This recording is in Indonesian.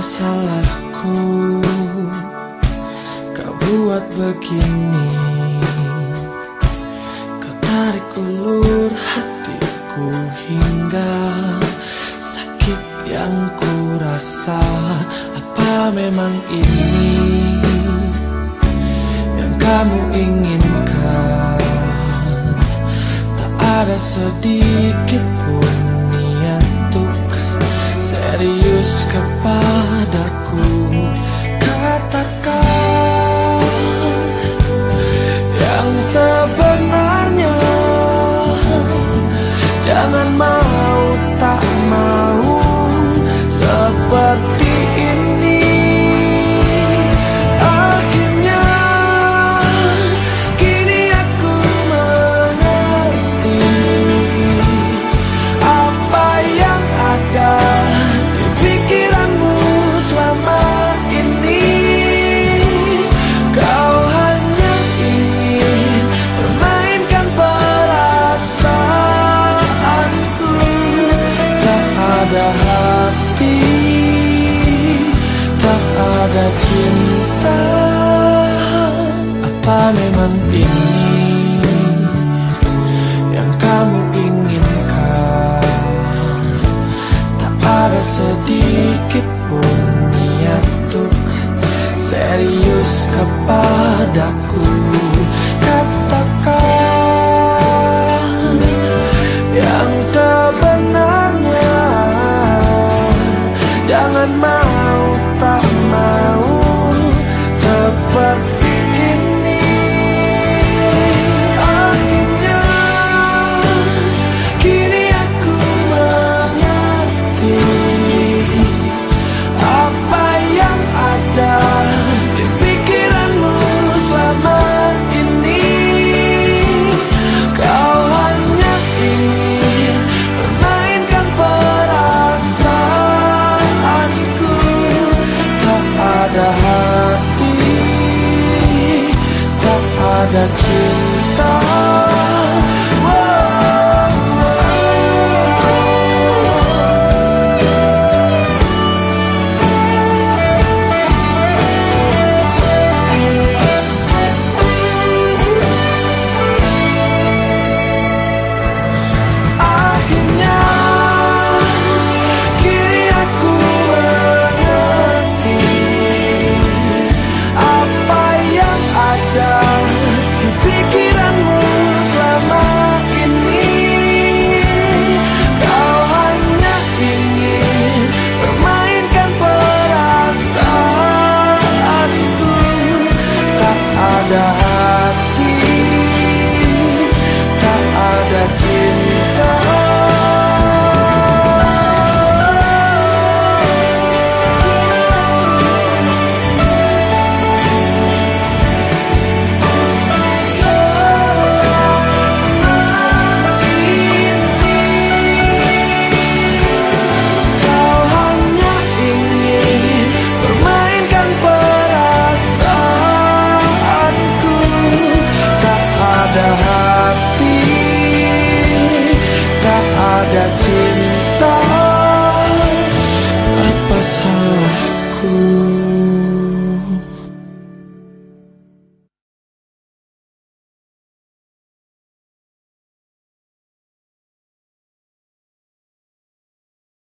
salahku Kau buat begini. Kau tarik ulur hatiku hingga Sakit yang ku rasa Apa memang ini Yang kamu inginkan? Tak ada sedikit pun sebenarnya. Jangan mau ada cinta Apa memang ini yang kamu inginkan? Tak ada sedikit pun niat untuk serius kepadaku seperti ini. Akhirnya kini aku mengerti Apa yang ada di pikiranmu selama ini. Kau hanya ingin memainkan perasaanku Tak ada tak ada cinta salahku